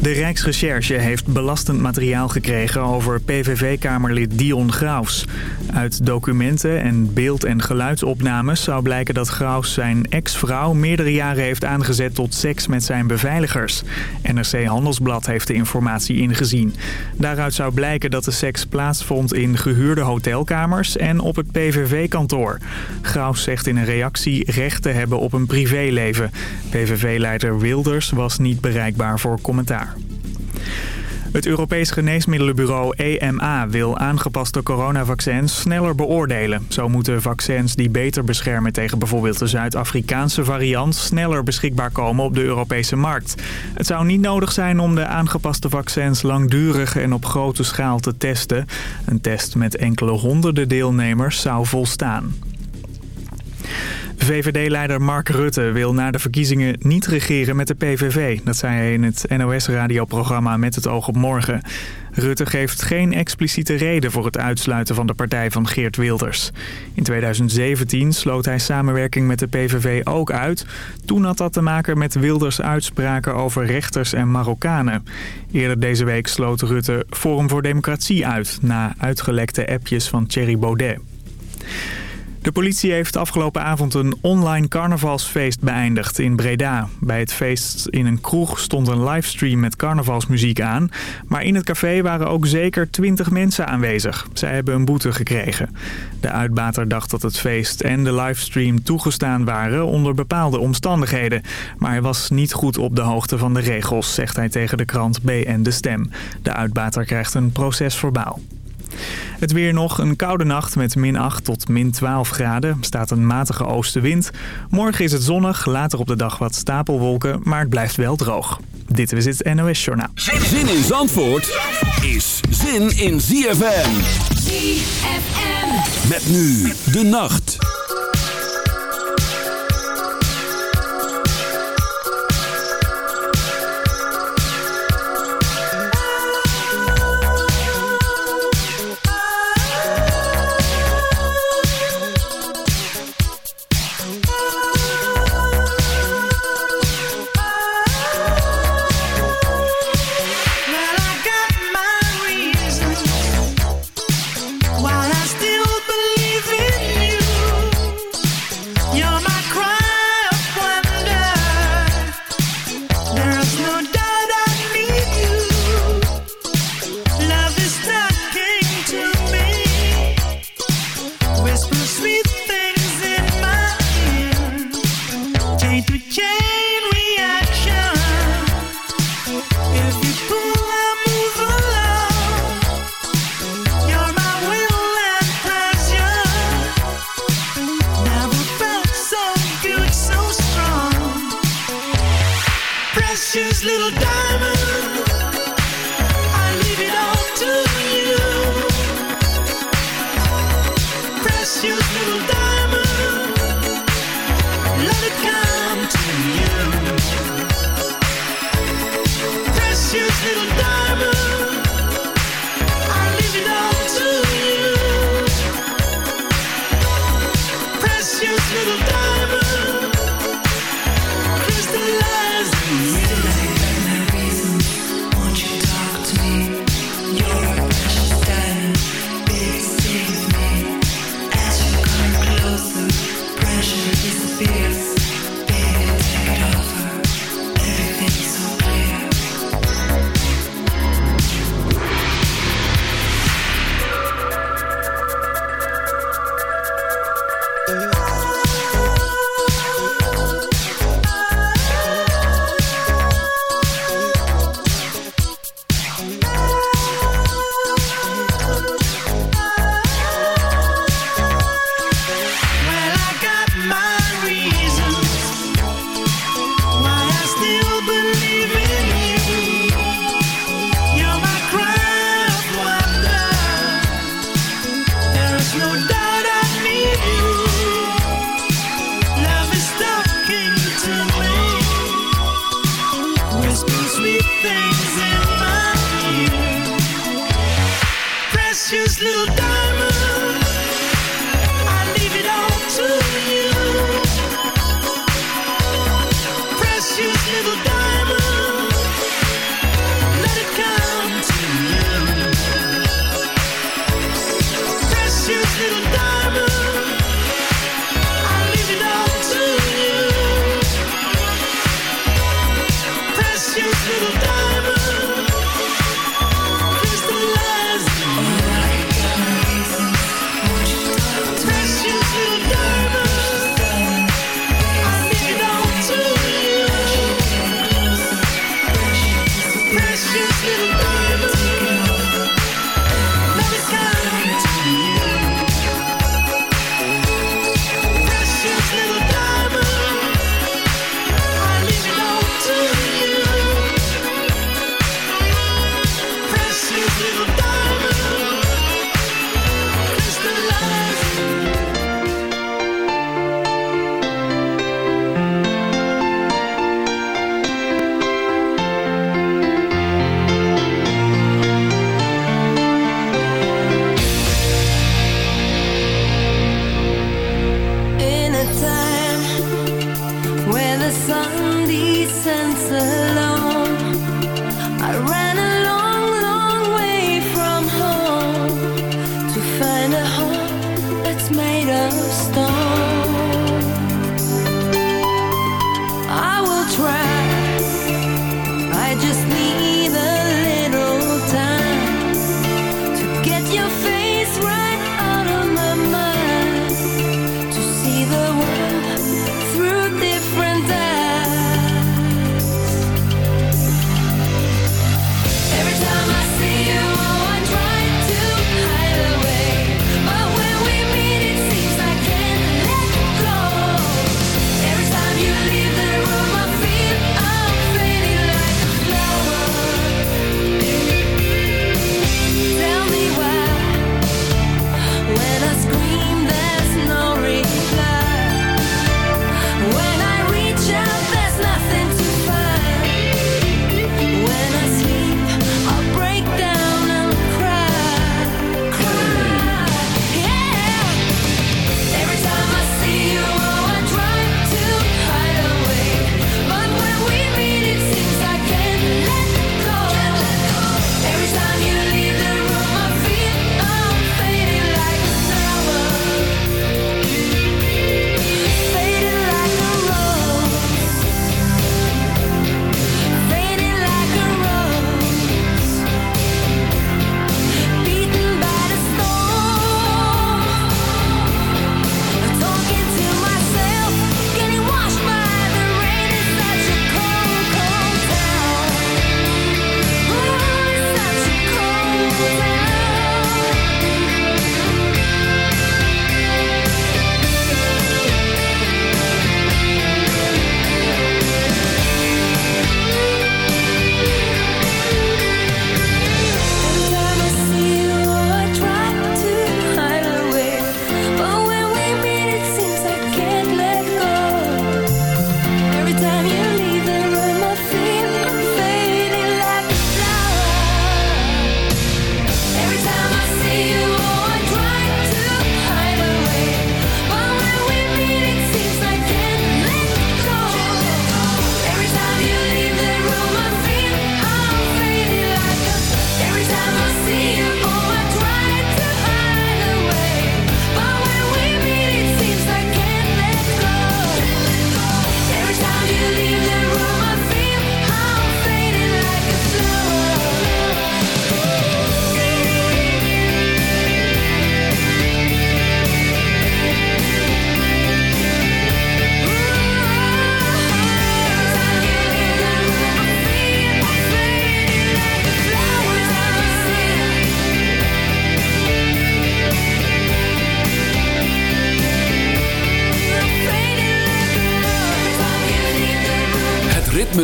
De Rijksrecherche heeft belastend materiaal gekregen over PVV-kamerlid Dion Graus. Uit documenten en beeld- en geluidsopnames zou blijken dat Graus zijn ex-vrouw meerdere jaren heeft aangezet tot seks met zijn beveiligers. NRC Handelsblad heeft de informatie ingezien. Daaruit zou blijken dat de seks plaatsvond in gehuurde hotelkamers en op het PVV-kantoor. Graus zegt in een reactie recht te hebben op een privéleven. PVV-leider Wilders was niet bereikbaar voor commentaar. Het Europees Geneesmiddelenbureau EMA wil aangepaste coronavaccins sneller beoordelen. Zo moeten vaccins die beter beschermen tegen bijvoorbeeld de Zuid-Afrikaanse variant... sneller beschikbaar komen op de Europese markt. Het zou niet nodig zijn om de aangepaste vaccins langdurig en op grote schaal te testen. Een test met enkele honderden deelnemers zou volstaan. VVD-leider Mark Rutte wil na de verkiezingen niet regeren met de PVV. Dat zei hij in het NOS-radioprogramma Met het oog op morgen. Rutte geeft geen expliciete reden voor het uitsluiten van de partij van Geert Wilders. In 2017 sloot hij samenwerking met de PVV ook uit. Toen had dat te maken met Wilders uitspraken over rechters en Marokkanen. Eerder deze week sloot Rutte Forum voor Democratie uit... na uitgelekte appjes van Thierry Baudet. De politie heeft afgelopen avond een online carnavalsfeest beëindigd in Breda. Bij het feest in een kroeg stond een livestream met carnavalsmuziek aan. Maar in het café waren ook zeker 20 mensen aanwezig. Zij hebben een boete gekregen. De uitbater dacht dat het feest en de livestream toegestaan waren onder bepaalde omstandigheden. Maar hij was niet goed op de hoogte van de regels, zegt hij tegen de krant BN De Stem. De uitbater krijgt een procesverbaal. Het weer nog een koude nacht met min 8 tot min 12 graden. Er staat een matige oostenwind. Morgen is het zonnig, later op de dag wat stapelwolken, maar het blijft wel droog. Dit is het NOS Journaal. Zin in Zandvoort is zin in ZFM. ZFM. Met nu de nacht.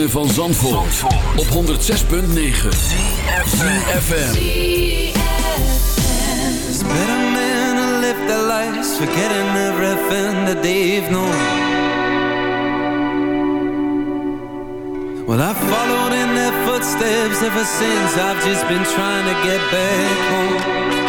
van Zandvoort, op 106.9 CFFM It's better men live their lives Forgetting everything that Well, I've followed in their footsteps ever since. I've just been trying to get back home.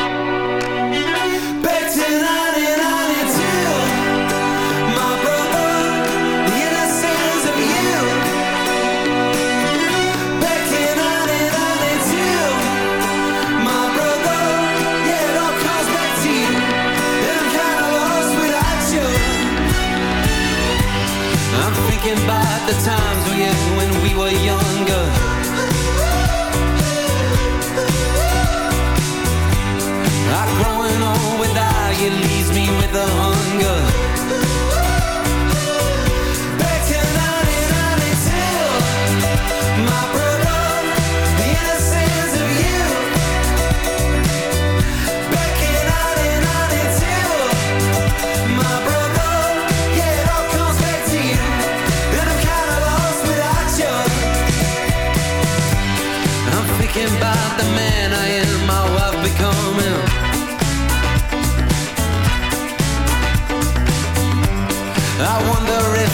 the times we had when we were younger. Not growing old without you leaves me with a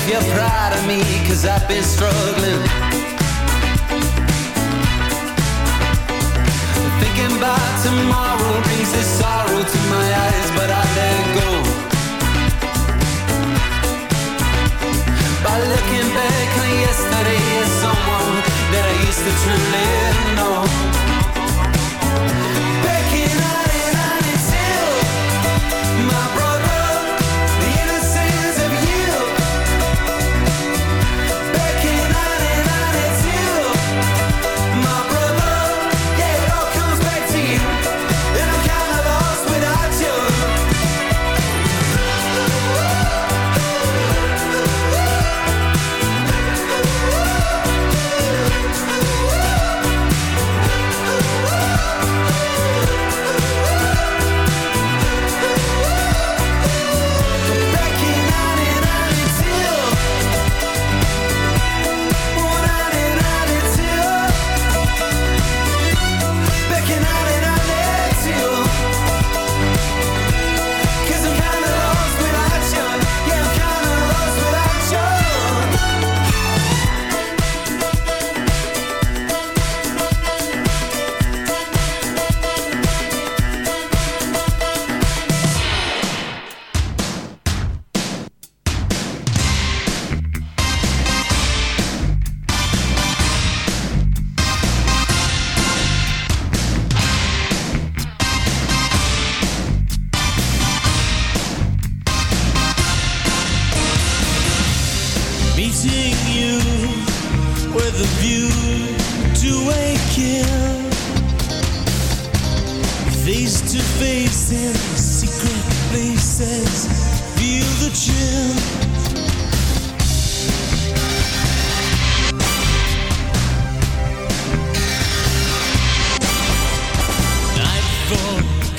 you're proud of me, cause I've been struggling. Thinking about tomorrow brings this sorrow to my eyes, but I let go. By looking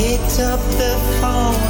picked up the phone.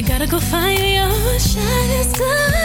You gotta go find your shining star.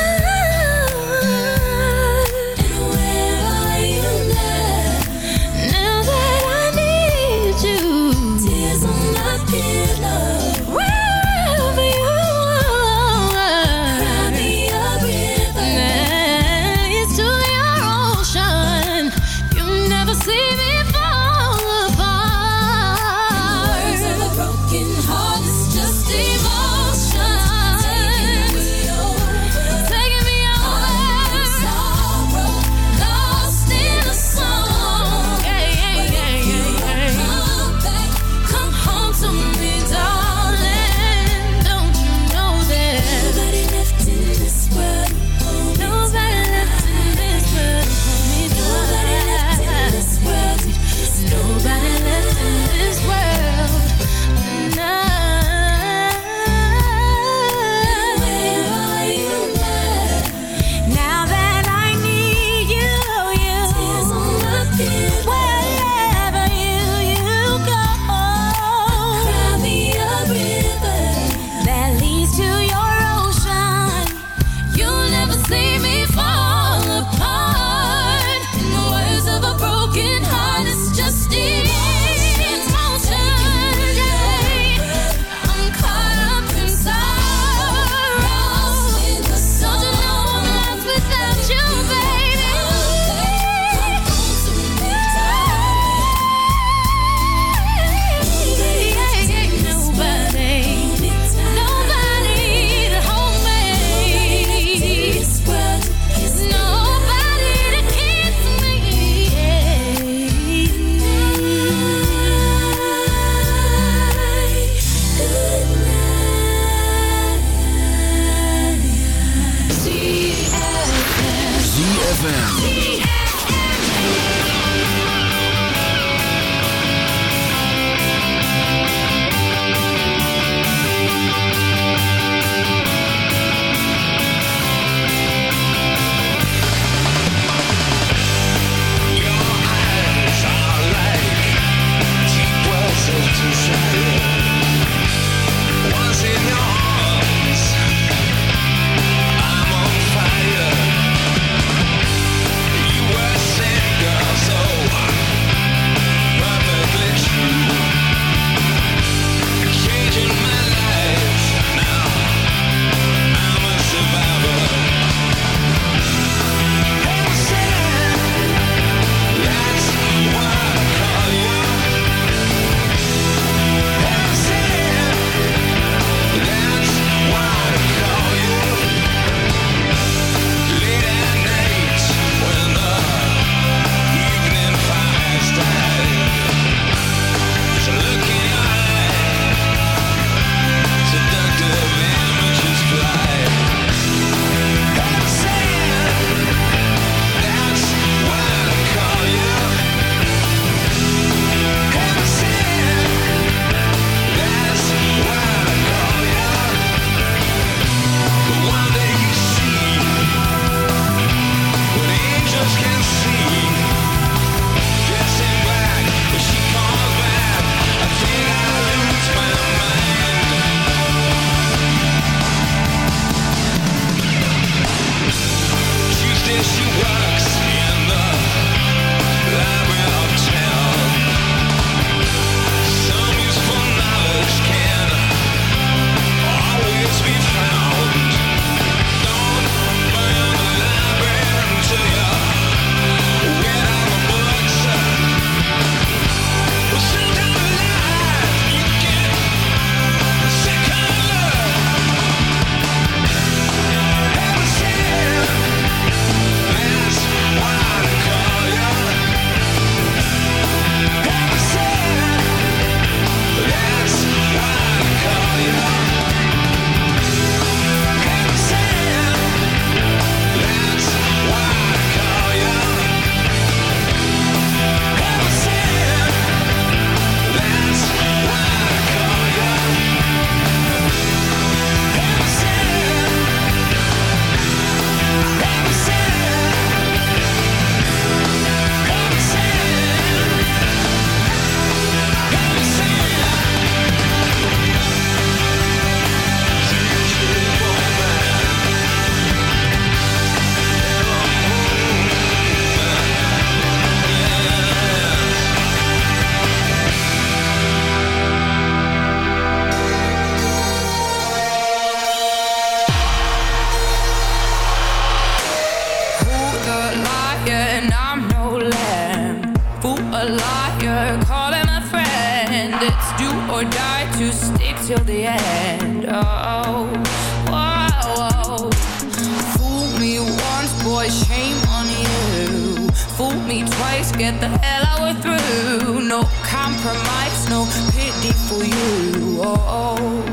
get the hell out of through. No compromise, no pity for you. Oh,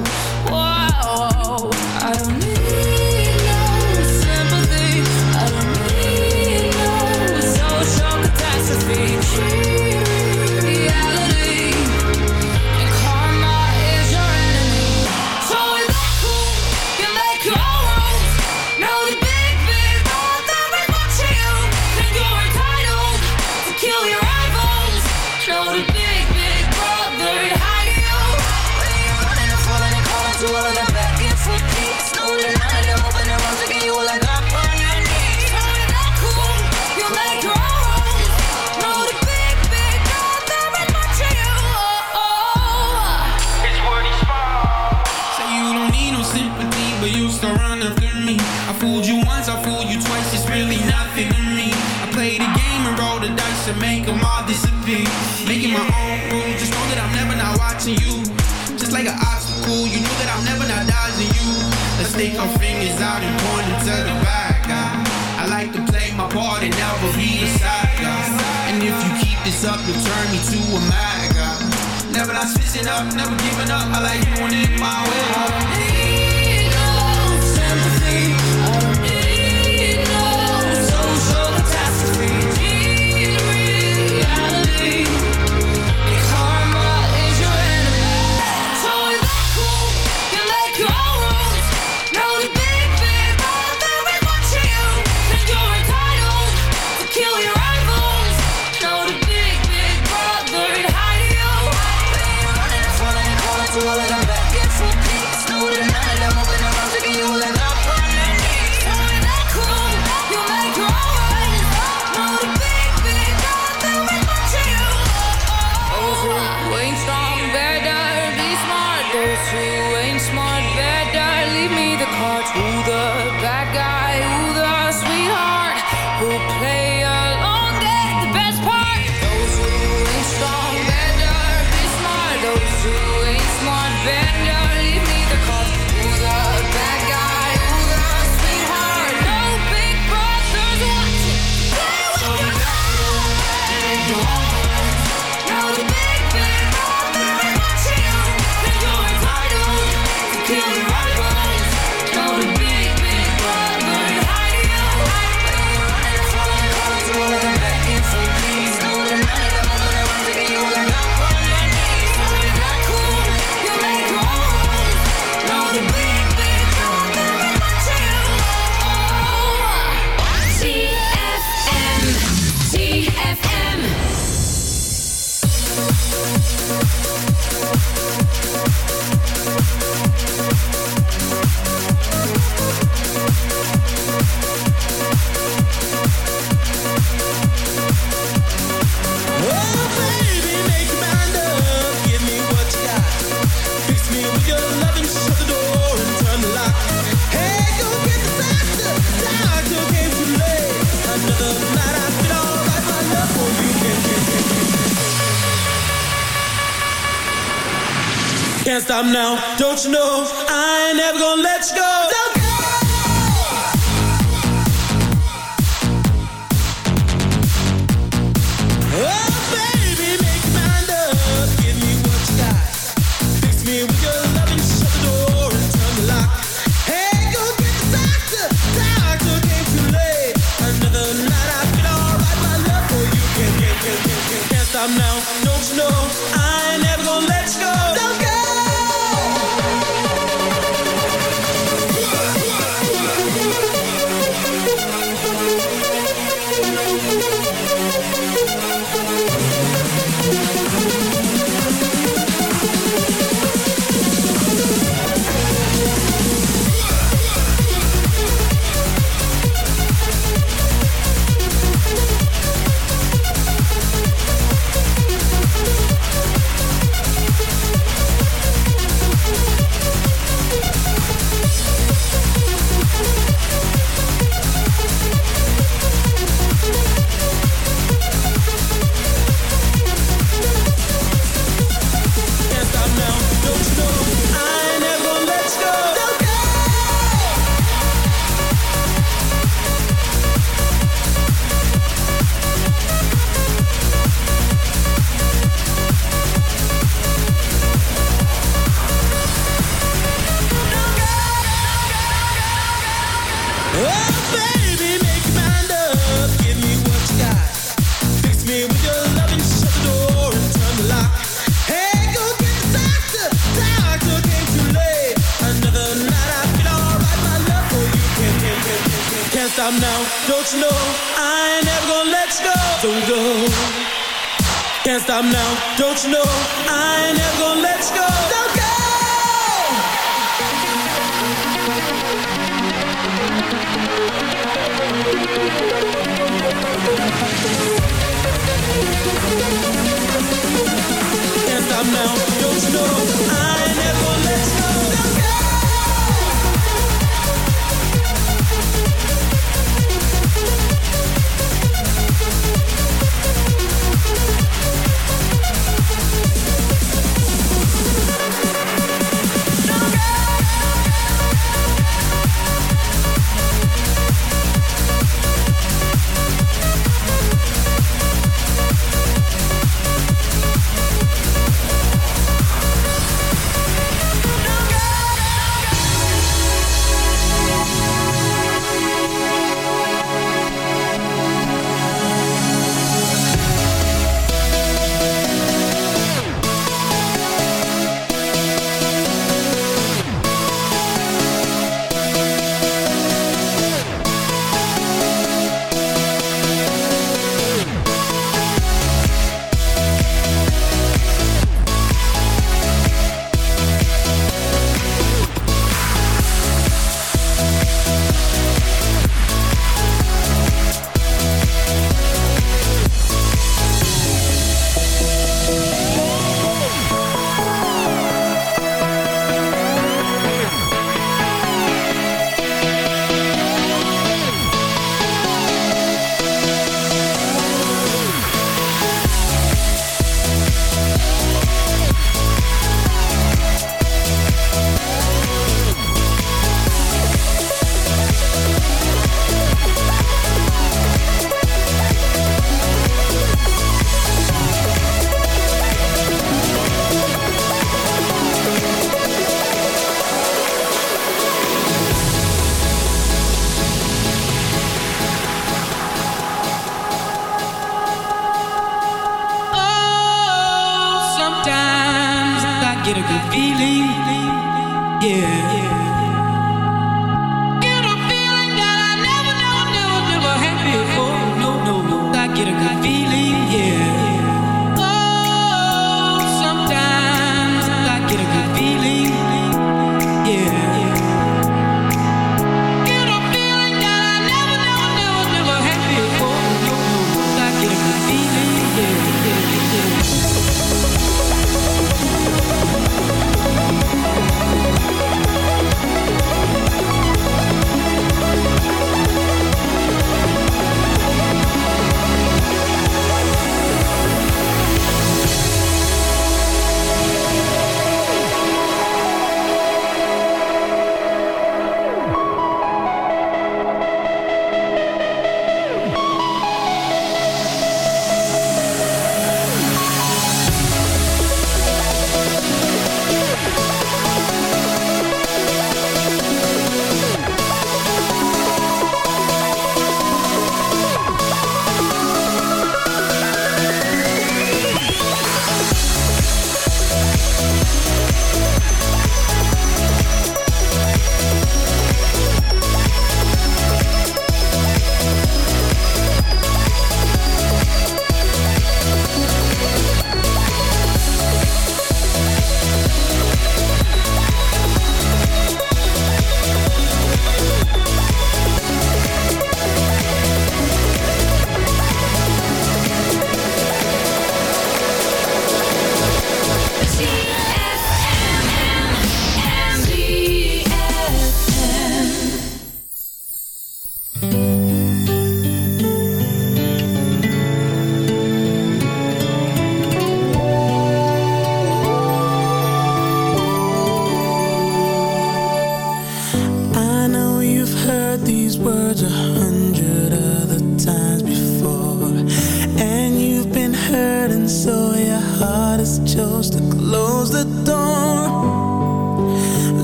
oh. out and pointing to the back. I, I like to play my part and never be a side guy. And if you keep this up, you'll turn me to a mad guy. Never not switching up, never giving up. I like doing it my way. Don't you know?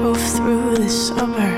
drove through the summer.